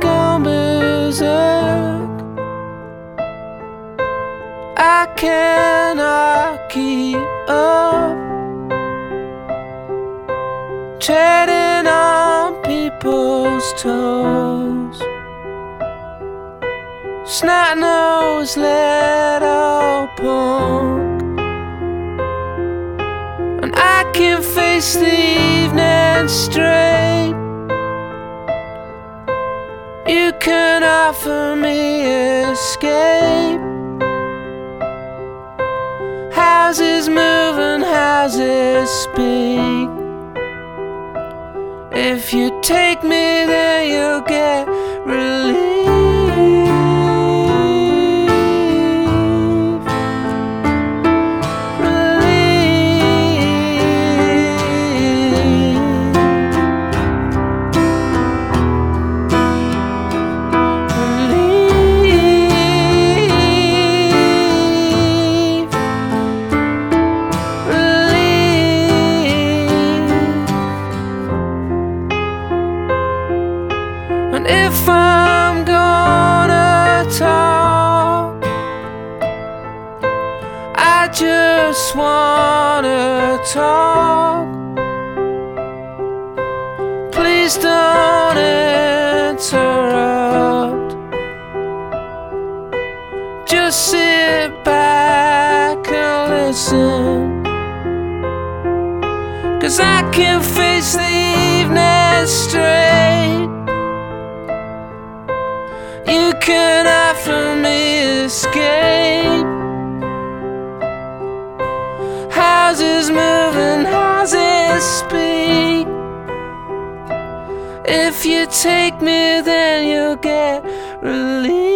gone berserk. I cannot keep up. Treading on people's toes. Snot nose little punk. And I can face the evening straight. Can offer me escape. Houses move and houses speak. If you take me there, you'll get just wanna talk. Please don't interrupt. Just sit back and listen. Cause I can face the evening straight. Houses moving houses speak. If you take me, then you'll get relief.